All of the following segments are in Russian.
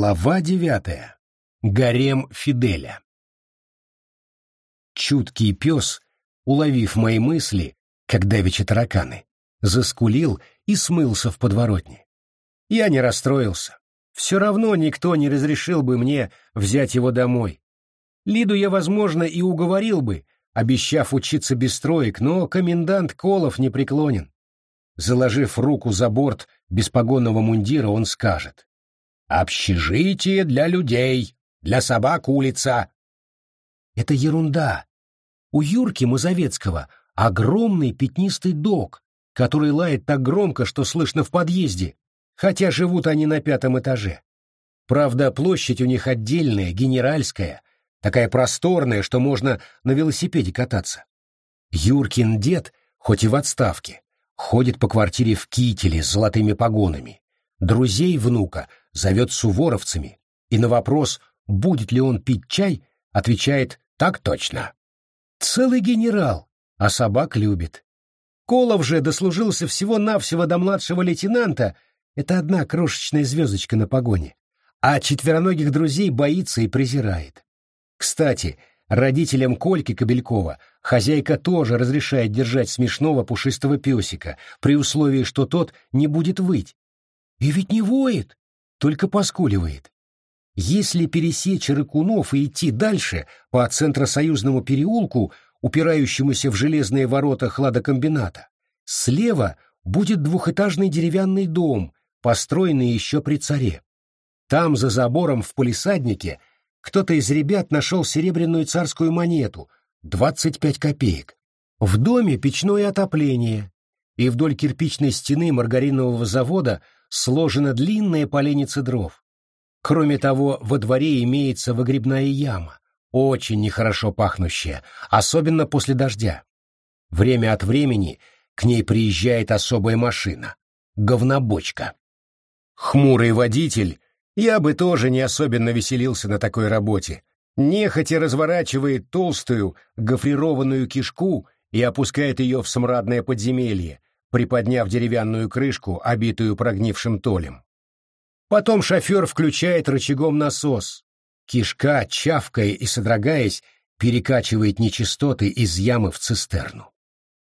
Глава девятая. Гарем Фиделя. Чуткий пес, уловив мои мысли, как давеча тараканы, заскулил и смылся в подворотне. Я не расстроился. Все равно никто не разрешил бы мне взять его домой. Лиду я, возможно, и уговорил бы, обещав учиться без троек, но комендант Колов не преклонен. Заложив руку за борт беспогонного мундира, он скажет. «Общежитие для людей, для собак улица». Это ерунда. У Юрки Мазовецкого огромный пятнистый дог, который лает так громко, что слышно в подъезде, хотя живут они на пятом этаже. Правда, площадь у них отдельная, генеральская, такая просторная, что можно на велосипеде кататься. Юркин дед, хоть и в отставке, ходит по квартире в кителе с золотыми погонами. Друзей внука зовет суворовцами, и на вопрос, будет ли он пить чай, отвечает «так точно». Целый генерал, а собак любит. Колов же дослужился всего-навсего до младшего лейтенанта, это одна крошечная звездочка на погоне, а четвероногих друзей боится и презирает. Кстати, родителям Кольки Кобелькова хозяйка тоже разрешает держать смешного пушистого песика, при условии, что тот не будет выть. И ведь не воет, только поскуливает. Если пересечь Рыкунов и идти дальше по Центросоюзному переулку, упирающемуся в железные ворота хладокомбината, слева будет двухэтажный деревянный дом, построенный еще при царе. Там, за забором в полисаднике, кто-то из ребят нашел серебряную царскую монету, 25 копеек. В доме печное отопление, и вдоль кирпичной стены маргаринового завода сложена длинная поленница дров. Кроме того, во дворе имеется выгребная яма, очень нехорошо пахнущая, особенно после дождя. Время от времени к ней приезжает особая машина — говнобочка. Хмурый водитель я бы тоже не особенно веселился на такой работе. Нехотя разворачивает толстую гофрированную кишку и опускает ее в смрадное подземелье, приподняв деревянную крышку, обитую прогнившим толем. Потом шофер включает рычагом насос. Кишка, чавкая и содрогаясь, перекачивает нечистоты из ямы в цистерну.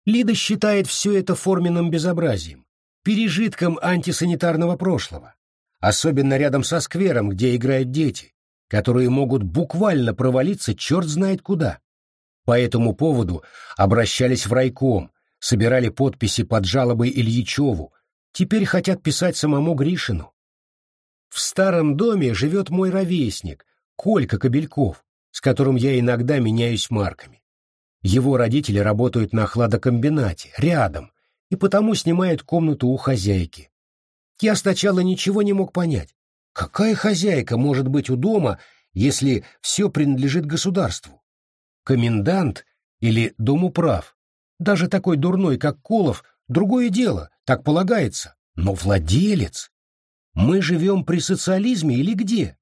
Лида считает все это форменным безобразием, пережитком антисанитарного прошлого особенно рядом со сквером, где играют дети, которые могут буквально провалиться черт знает куда. По этому поводу обращались в райком, собирали подписи под жалобой Ильичеву, теперь хотят писать самому Гришину. В старом доме живет мой ровесник, Колька Кобельков, с которым я иногда меняюсь марками. Его родители работают на хладокомбинате, рядом, и потому снимают комнату у хозяйки. Я сначала ничего не мог понять. Какая хозяйка может быть у дома, если все принадлежит государству? Комендант или домуправ? Даже такой дурной, как Колов, другое дело, так полагается. Но владелец? Мы живем при социализме или где?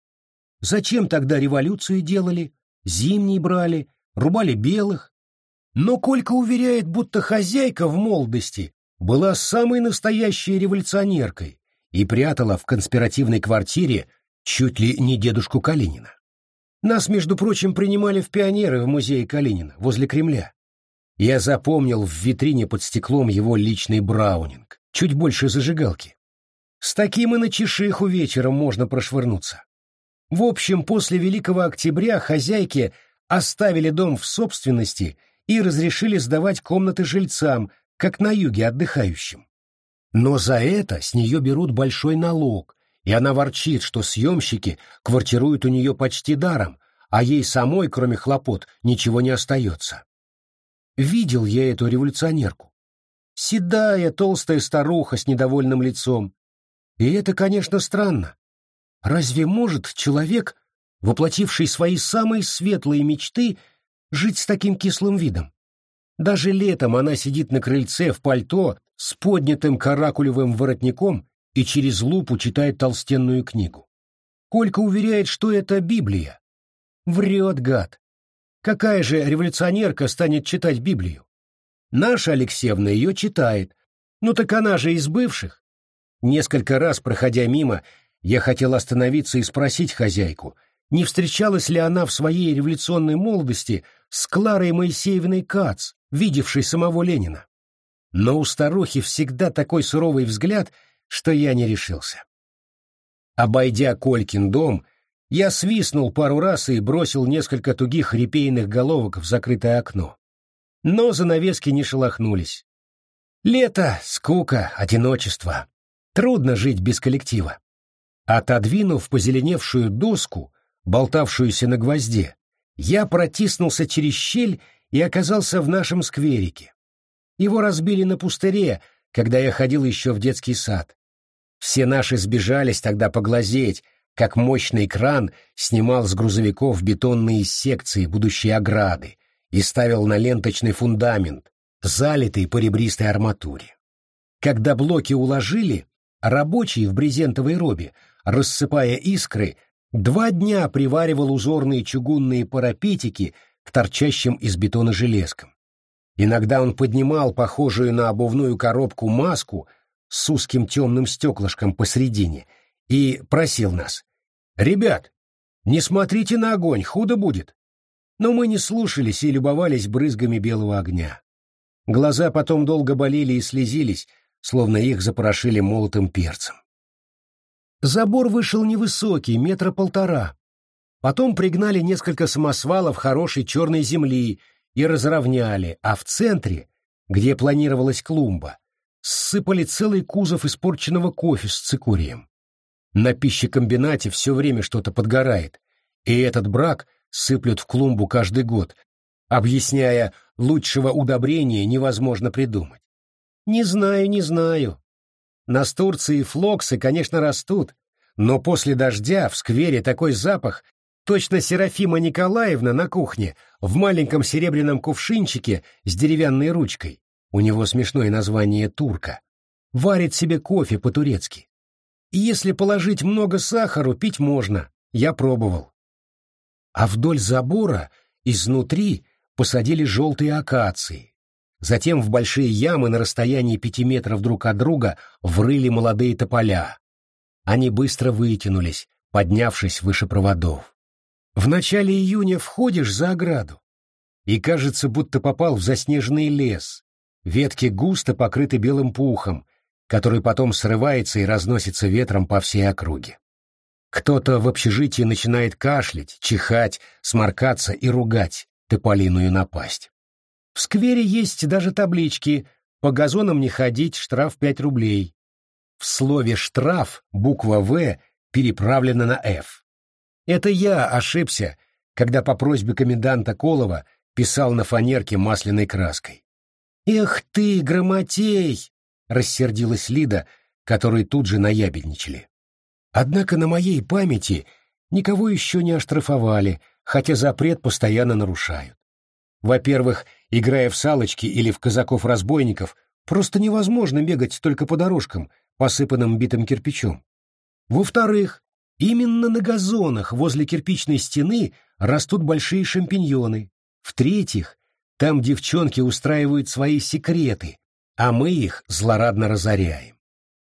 Зачем тогда революцию делали? Зимний брали, рубали белых? Но Колька уверяет, будто хозяйка в молодости была самой настоящей революционеркой, и прятала в конспиративной квартире чуть ли не дедушку Калинина. Нас, между прочим, принимали в пионеры в музее Калинина, возле Кремля. Я запомнил в витрине под стеклом его личный браунинг, чуть больше зажигалки. С таким и на чешиху вечером можно прошвырнуться. В общем, после Великого Октября хозяйки оставили дом в собственности и разрешили сдавать комнаты жильцам, как на юге отдыхающим. Но за это с нее берут большой налог, и она ворчит, что съемщики квартируют у нее почти даром, а ей самой, кроме хлопот, ничего не остается. Видел я эту революционерку. Седая, толстая старуха с недовольным лицом. И это, конечно, странно. Разве может человек, воплотивший свои самые светлые мечты, жить с таким кислым видом? Даже летом она сидит на крыльце в пальто с поднятым каракулевым воротником и через лупу читает толстенную книгу. Колька уверяет, что это Библия. Врет, гад. Какая же революционерка станет читать Библию? Наша Алексеевна ее читает. Ну так она же из бывших. Несколько раз, проходя мимо, Я хотел остановиться и спросить хозяйку, не встречалась ли она в своей революционной молодости с Кларой Моисеевной Кац, видевшей самого Ленина. Но у старухи всегда такой суровый взгляд, что я не решился. Обойдя Колькин дом, я свистнул пару раз и бросил несколько тугих репейных головок в закрытое окно. Но занавески не шелохнулись. Лето, скука, одиночество. Трудно жить без коллектива. Отодвинув позеленевшую доску, болтавшуюся на гвозде, я протиснулся через щель и оказался в нашем скверике. Его разбили на пустыре, когда я ходил еще в детский сад. Все наши сбежались тогда поглазеть, как мощный кран снимал с грузовиков бетонные секции будущей ограды и ставил на ленточный фундамент, залитый по ребристой арматуре. Когда блоки уложили, рабочий в брезентовой робе, рассыпая искры, два дня приваривал узорные чугунные парапетики к торчащим из бетона железкам. Иногда он поднимал похожую на обувную коробку маску с узким темным стеклышком посредине и просил нас. «Ребят, не смотрите на огонь, худо будет». Но мы не слушались и любовались брызгами белого огня. Глаза потом долго болели и слезились, словно их запорошили молотым перцем. Забор вышел невысокий, метра полтора. Потом пригнали несколько самосвалов хорошей черной земли и разровняли, а в центре, где планировалась клумба, ссыпали целый кузов испорченного кофе с цикорием. На пищекомбинате все время что-то подгорает, и этот брак сыплют в клумбу каждый год, объясняя, лучшего удобрения невозможно придумать. Не знаю, не знаю. Настурции и флоксы, конечно, растут, но после дождя в сквере такой запах, точно Серафима Николаевна на кухне в маленьком серебряном кувшинчике с деревянной ручкой у него смешное название «турка», варит себе кофе по-турецки. И если положить много сахару, пить можно, я пробовал. А вдоль забора изнутри посадили желтые акации. Затем в большие ямы на расстоянии пяти метров друг от друга врыли молодые тополя. Они быстро вытянулись, поднявшись выше проводов. В начале июня входишь за ограду, и кажется, будто попал в заснеженный лес, Ветки густо покрыты белым пухом, который потом срывается и разносится ветром по всей округе. Кто-то в общежитии начинает кашлять, чихать, сморкаться и ругать тополиную напасть. В сквере есть даже таблички «По газонам не ходить, штраф 5 рублей». В слове «штраф» буква «В» переправлена на «Ф». Это я ошибся, когда по просьбе коменданта Колова писал на фанерке масляной краской. «Эх ты, грамотей!» — рассердилась Лида, которые тут же наябедничали. Однако на моей памяти никого еще не оштрафовали, хотя запрет постоянно нарушают. Во-первых, играя в салочки или в казаков-разбойников, просто невозможно бегать только по дорожкам, посыпанным битым кирпичом. Во-вторых, именно на газонах возле кирпичной стены растут большие шампиньоны. В-третьих, там девчонки устраивают свои секреты, а мы их злорадно разоряем.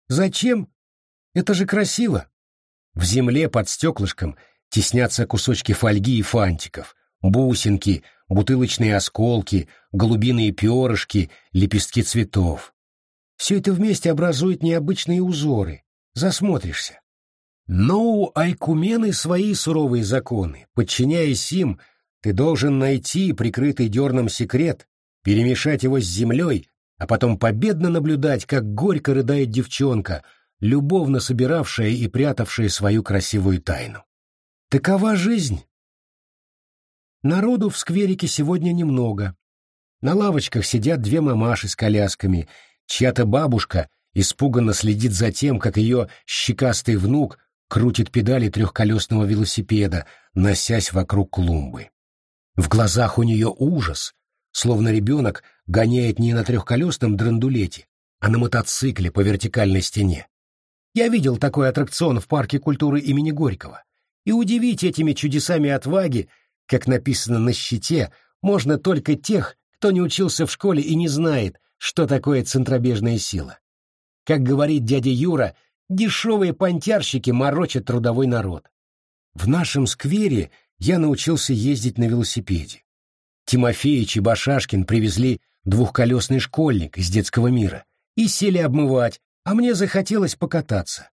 Зачем? Это же красиво. В земле под стеклышком теснятся кусочки фольги и фантиков, бусинки, бутылочные осколки, голубиные перышки, лепестки цветов. Все это вместе образует необычные узоры. Засмотришься. Но у айкумены свои суровые законы. Подчиняясь им, ты должен найти прикрытый дерном секрет, перемешать его с землей, а потом победно наблюдать, как горько рыдает девчонка, любовно собиравшая и прятавшая свою красивую тайну. Такова жизнь. Народу в скверике сегодня немного. На лавочках сидят две мамаши с колясками, чья-то бабушка испуганно следит за тем, как ее щекастый внук крутит педали трехколесного велосипеда, носясь вокруг клумбы. В глазах у нее ужас, словно ребенок гоняет не на трехколесном драндулете, а на мотоцикле по вертикальной стене. Я видел такой аттракцион в парке культуры имени Горького. И удивить этими чудесами отваги, как написано на щите, можно только тех, кто не учился в школе и не знает, что такое центробежная сила. Как говорит дядя Юра, Дешевые понтярщики морочат трудовой народ. В нашем сквере я научился ездить на велосипеде. Тимофеич и Башашкин привезли двухколесный школьник из детского мира и сели обмывать, а мне захотелось покататься.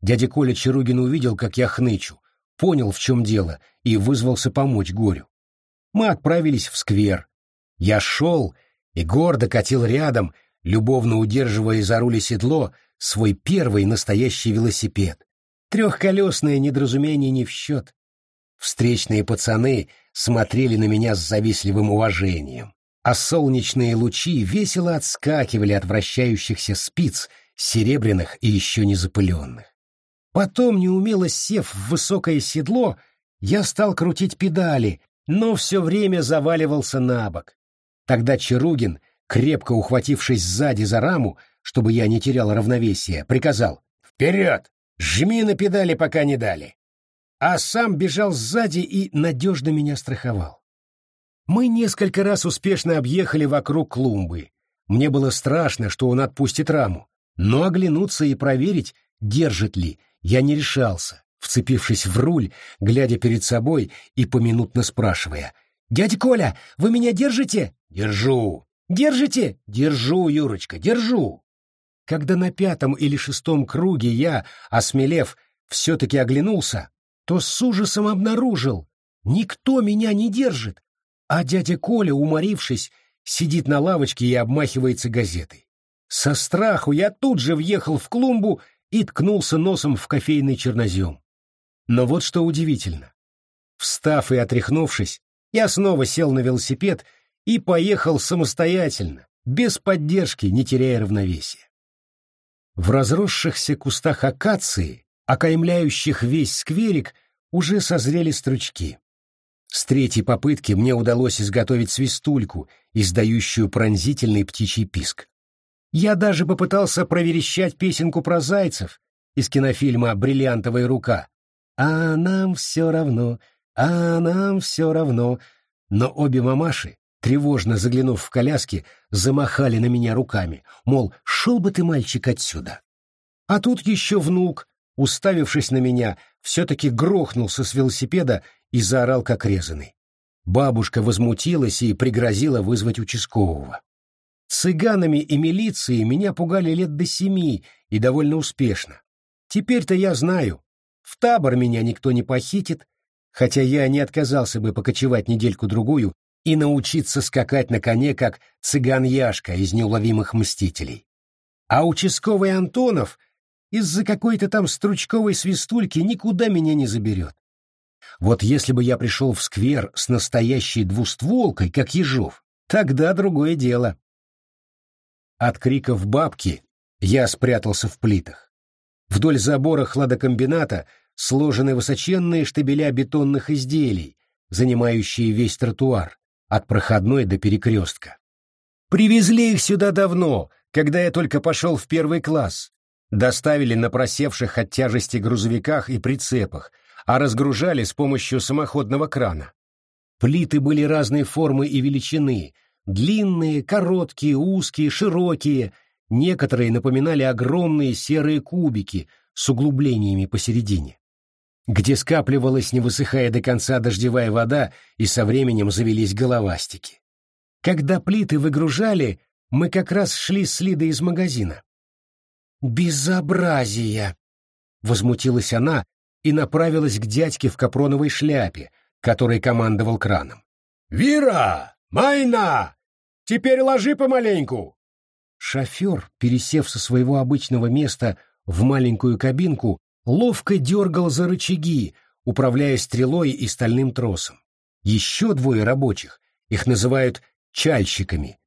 Дядя Коля Чаругин увидел, как я хнычу, понял, в чем дело, и вызвался помочь горю. Мы отправились в сквер. Я шел и гордо катил рядом, любовно удерживая за руль седло, свой первый настоящий велосипед. Трехколесное недоразумение не в счет. Встречные пацаны смотрели на меня с завистливым уважением, а солнечные лучи весело отскакивали от вращающихся спиц, серебряных и еще не запыленных. Потом, неумело сев в высокое седло, я стал крутить педали, но все время заваливался на бок. Тогда Чаругин, крепко ухватившись сзади за раму, чтобы я не терял равновесия, приказал «Вперед! Жми на педали, пока не дали!» А сам бежал сзади и надежно меня страховал. Мы несколько раз успешно объехали вокруг клумбы. Мне было страшно, что он отпустит раму, но оглянуться и проверить, держит ли, я не решался, вцепившись в руль, глядя перед собой и поминутно спрашивая. «Дядя Коля, вы меня держите?» «Держу». «Держите?» «Держу, Юрочка, держу». Когда на пятом или шестом круге я, осмелев, все-таки оглянулся, то с ужасом обнаружил, никто меня не держит, а дядя Коля, уморившись, сидит на лавочке и обмахивается газетой. Со страху я тут же въехал в клумбу и ткнулся носом в кофейный чернозем. Но вот что удивительно. Встав и отряхнувшись, я снова сел на велосипед и поехал самостоятельно, без поддержки, не теряя равновесия. В разросшихся кустах акации, окаймляющих весь скверик, уже созрели стручки. С третьей попытки мне удалось изготовить свистульку, издающую пронзительный птичий писк. Я даже попытался проверещать песенку про зайцев из кинофильма «Бриллиантовая рука». «А нам все равно, а нам все равно». Но обе мамаши, тревожно заглянув в коляски, замахали на меня руками, мол, шел бы ты, мальчик, отсюда. А тут еще внук, уставившись на меня, все-таки грохнулся с велосипеда и заорал как резанный. Бабушка возмутилась и пригрозила вызвать участкового. Цыганами и милицией меня пугали лет до семи и довольно успешно. Теперь-то я знаю, в табор меня никто не похитит, хотя я не отказался бы покочевать недельку-другую и научиться скакать на коне, как цыган Яшка из неуловимых мстителей. А участковый Антонов из-за какой-то там стручковой свистульки никуда меня не заберет. Вот если бы я пришел в сквер с настоящей двустволкой, как Ежов, тогда другое дело. От криков бабки я спрятался в плитах. Вдоль забора хладокомбината сложены высоченные штабеля бетонных изделий, занимающие весь тротуар, от проходной до перекрестка. Привезли их сюда давно, когда я только пошел в первый класс. Доставили на просевших от тяжести грузовиках и прицепах, а разгружали с помощью самоходного крана. Плиты были разной формы и величины, Длинные, короткие, узкие, широкие. Некоторые напоминали огромные серые кубики с углублениями посередине, где скапливалась, не высыхая до конца, дождевая вода, и со временем завелись головастики. Когда плиты выгружали, мы как раз шли с Лидой из магазина. «Безобразие!» — возмутилась она и направилась к дядьке в капроновой шляпе, который командовал краном. «Вира! Майна! Теперь ложи помаленьку!» Шофер, пересев со своего обычного места в маленькую кабинку, ловко дергал за рычаги, управляя стрелой и стальным тросом. Еще двое рабочих, их называют чальщиками,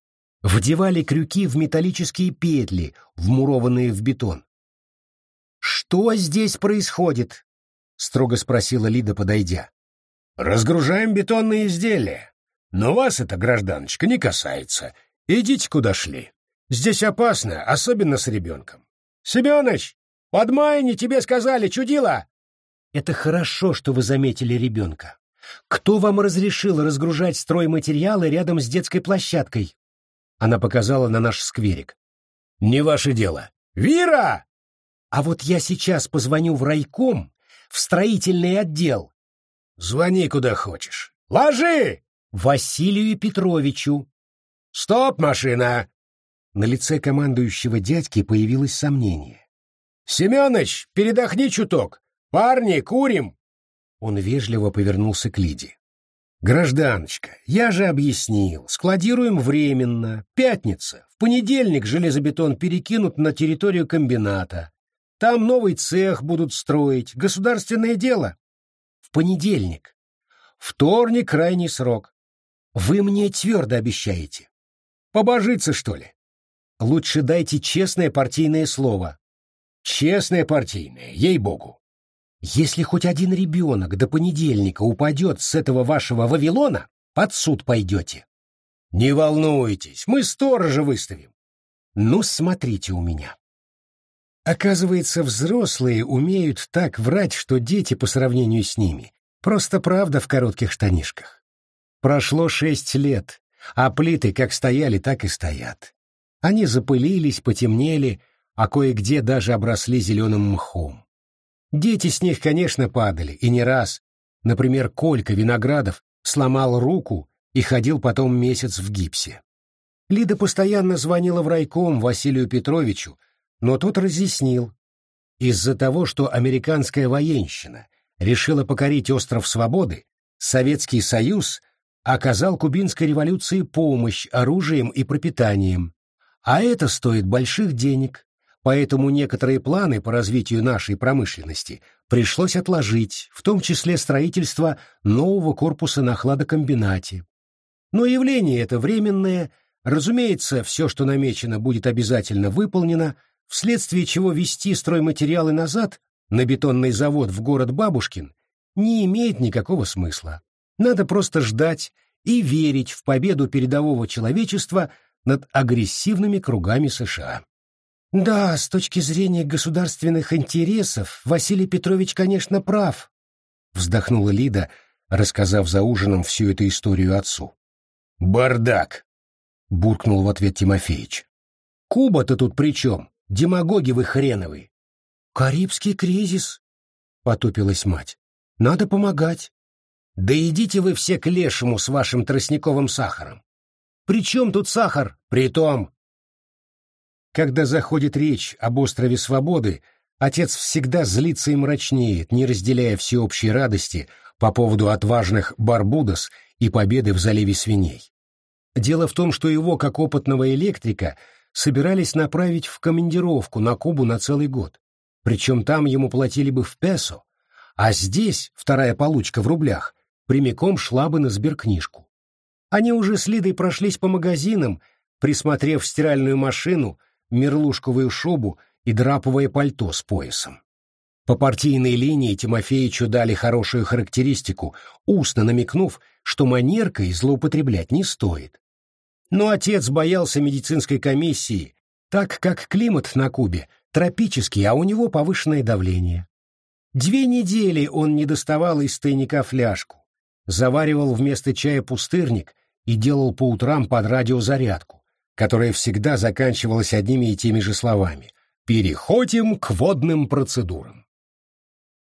вдевали крюки в металлические петли, вмурованные в бетон. «Что здесь происходит?» — строго спросила Лида, подойдя. «Разгружаем бетонные изделия. Но вас это, гражданочка, не касается. Идите, куда шли. Здесь опасно, особенно с ребенком. Семеныч, подмайни, тебе сказали, чудила!» «Это хорошо, что вы заметили ребенка. Кто вам разрешил разгружать стройматериалы рядом с детской площадкой?» Она показала на наш скверик. «Не ваше дело. Вира!» А вот я сейчас позвоню в райком, в строительный отдел. Звони куда хочешь. Ложи! Василию Петровичу. Стоп, машина! На лице командующего дядьки появилось сомнение. Семёныч, передохни чуток. Парни, курим. Он вежливо повернулся к Лиде. «Гражданочка, я же объяснил, складируем временно. Пятница. В понедельник железобетон перекинут на территорию комбината. Там новый цех будут строить. Государственное дело. В понедельник. Вторник — крайний срок. Вы мне твердо обещаете. Побожиться, что ли? Лучше дайте честное партийное слово. Честное партийное, ей-богу. Если хоть один ребенок до понедельника упадет с этого вашего Вавилона, под суд пойдете. Не волнуйтесь, мы сторожа выставим. Ну, смотрите у меня. Оказывается, взрослые умеют так врать, что дети по сравнению с ними просто правда в коротких штанишках. Прошло шесть лет, а плиты как стояли, так и стоят. Они запылились, потемнели, а кое-где даже обросли зеленым мхом. Дети с них, конечно, падали, и не раз. Например, Колька Виноградов сломал руку и ходил потом месяц в гипсе. Лида постоянно звонила в райком Василию Петровичу, но тот разъяснил. Из-за того, что американская военщина решила покорить остров Свободы, Советский Союз оказал кубинской революции помощь оружием и пропитанием. А это стоит больших денег, поэтому некоторые планы по развитию нашей промышленности пришлось отложить, в том числе строительство нового корпуса на хладокомбинате. Но явление это временное, разумеется, все, что намечено, будет обязательно выполнено, вследствие чего вести стройматериалы назад на бетонный завод в город Бабушкин не имеет никакого смысла. Надо просто ждать и верить в победу передового человечества над агрессивными кругами США. Да, с точки зрения государственных интересов Василий Петрович, конечно, прав, вздохнула Лида, рассказав за ужином всю эту историю отцу. Бардак, буркнул в ответ Тимофеич. Куба-то тут при чем? Демагоги вы хреновы. Карибский кризис, потупилась мать. Надо помогать. Да идите вы все к лешему с вашим тростниковым сахаром. При чем тут сахар? Притом, когда заходит речь об острове Свободы, отец всегда злится и мрачнеет, не разделяя всеобщей радости по поводу отважных Барбудос и победы в заливе свиней. Дело в том, что его, как опытного электрика, собирались направить в командировку на Кубу на целый год. Причем там ему платили бы в песо, а здесь вторая получка в рублях прямиком шла бы на сберкнижку. Они уже с Лидой прошлись по магазинам, присмотрев стиральную машину — мерлушковую шубу и драповое пальто с поясом. По партийной линии Тимофеичу дали хорошую характеристику, устно намекнув, что манеркой злоупотреблять не стоит. Но отец боялся медицинской комиссии, так как климат на Кубе тропический, а у него повышенное давление. Две недели он не доставал из тайника фляжку, заваривал вместо чая пустырник и делал по утрам под радио зарядку которая всегда заканчивалась одними и теми же словами «Переходим к водным процедурам».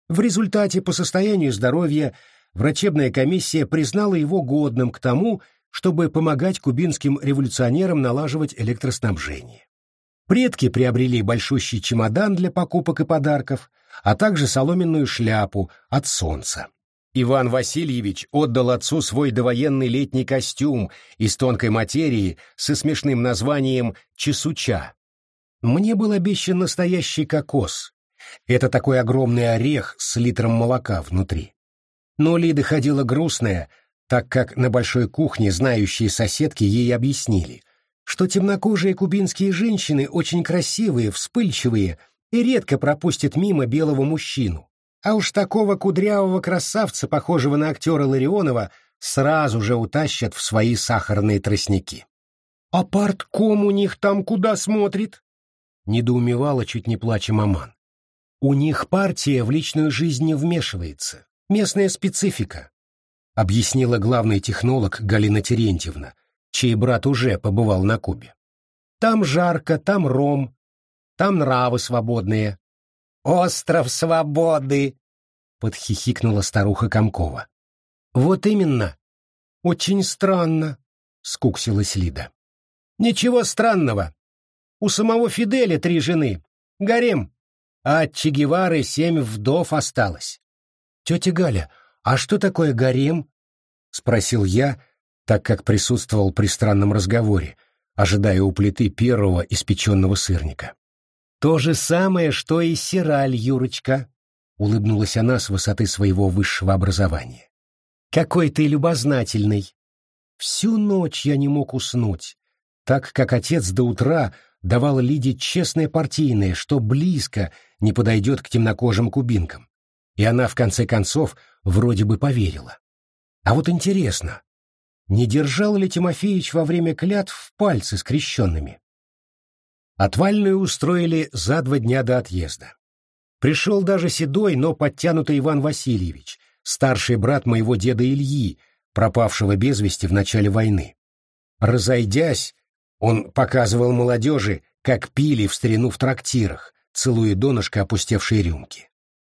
В результате по состоянию здоровья врачебная комиссия признала его годным к тому, чтобы помогать кубинским революционерам налаживать электроснабжение. Предки приобрели большущий чемодан для покупок и подарков, а также соломенную шляпу от солнца. Иван Васильевич отдал отцу свой довоенный летний костюм из тонкой материи со смешным названием «чесуча». Мне был обещан настоящий кокос. Это такой огромный орех с литром молока внутри. Но Лида ходила грустная, так как на большой кухне знающие соседки ей объяснили, что темнокожие кубинские женщины очень красивые, вспыльчивые и редко пропустят мимо белого мужчину, а уж такого кудрявого красавца, похожего на актера Ларионова, сразу же утащат в свои сахарные тростники. «А партком у них там куда смотрит?» — недоумевала, чуть не плача маман. «У них партия в личную жизнь не вмешивается. Местная специфика», — объяснила главный технолог Галина Терентьевна, чей брат уже побывал на Кубе. «Там жарко, там ром, там нравы свободные, остров свободы!» — подхихикнула старуха Комкова. «Вот именно. Очень странно», — скуксилась Лида. «Ничего странного. У самого Фиделя три жены. Гарем. А от Че Гевары семь вдов осталось». «Тетя Галя, а что такое гарем?» — спросил я, так как присутствовал при странном разговоре, ожидая у плиты первого испеченного сырника. «То же самое, что и сираль, Юрочка», — улыбнулась она с высоты своего высшего образования. «Какой ты любознательный!» Всю ночь я не мог уснуть, так как отец до утра давал Лиде честное партийное, что близко не подойдет к темнокожим кубинкам. И она, в конце концов, вроде бы поверила. А вот интересно, не держал ли Тимофеич во время клятв пальцы скрещенными? Отвальную устроили за два дня до отъезда. Пришел даже седой, но подтянутый Иван Васильевич, старший брат моего деда Ильи, пропавшего без вести в начале войны. Разойдясь, он показывал молодежи, как пили в старину в трактирах, целуя донышко опустевшей рюмки.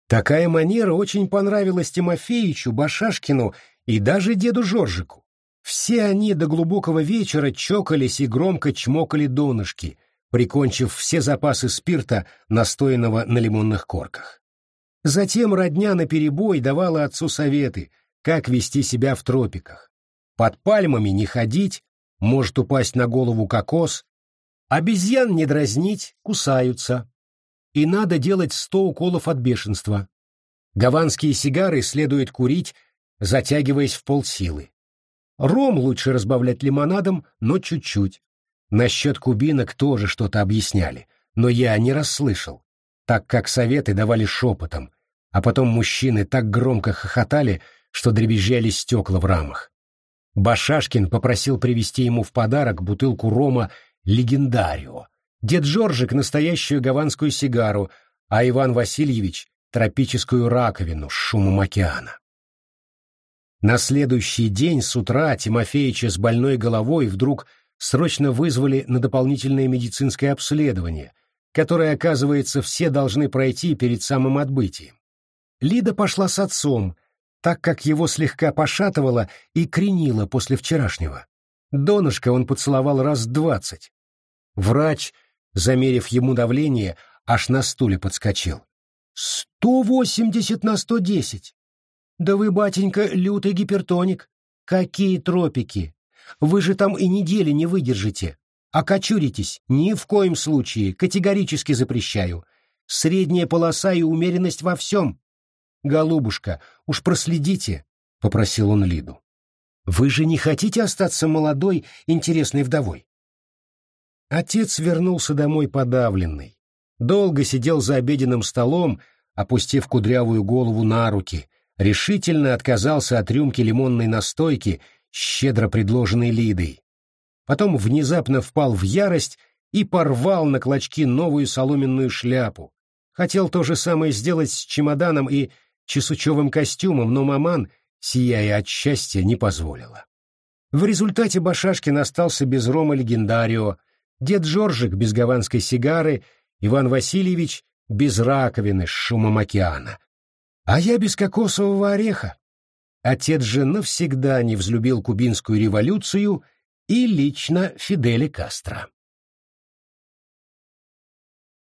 Такая манера очень понравилась Тимофеичу, Башашкину и даже деду Жоржику. Все они до глубокого вечера чокались и громко чмокали донышки, прикончив все запасы спирта, настоянного на лимонных корках. Затем родня наперебой давала отцу советы, как вести себя в тропиках. Под пальмами не ходить, может упасть на голову кокос, обезьян не дразнить, кусаются. И надо делать сто уколов от бешенства. Гаванские сигары следует курить, затягиваясь в полсилы. Ром лучше разбавлять лимонадом, но чуть-чуть. Насчет кубинок тоже что-то объясняли, но я не расслышал, так как советы давали шепотом, а потом мужчины так громко хохотали, что дребезжали стекла в рамах. Башашкин попросил привезти ему в подарок бутылку рома «Легендарио», дед Жоржик — настоящую гаванскую сигару, а Иван Васильевич — тропическую раковину с шумом океана. На следующий день с утра Тимофеича с больной головой вдруг срочно вызвали на дополнительное медицинское обследование, которое, оказывается, все должны пройти перед самым отбытием. Лида пошла с отцом, так как его слегка пошатывало и кренило после вчерашнего. Донышко он поцеловал раз двадцать. Врач, замерив ему давление, аж на стуле подскочил. «Сто восемьдесят на сто десять! Да вы, батенька, лютый гипертоник. Какие тропики? Вы же там и недели не выдержите. Окочуритесь. Ни в коем случае. Категорически запрещаю. Средняя полоса и умеренность во всем. Голубушка, уж проследите, — попросил он Лиду. Вы же не хотите остаться молодой, интересной вдовой? Отец вернулся домой подавленный. Долго сидел за обеденным столом, опустив кудрявую голову на руки, решительно отказался от рюмки лимонной настойки, щедро предложенной Лидой. Потом внезапно впал в ярость и порвал на клочки новую соломенную шляпу. Хотел то же самое сделать с чемоданом и чесучевым костюмом, но маман, сияя от счастья, не позволила. В результате Башашкин остался без рома легендарио, дед Жоржик без гаванской сигары, Иван Васильевич без раковины с шумом океана, а я без кокосового ореха. Отец же навсегда не взлюбил кубинскую революцию и лично Фиделя Кастро.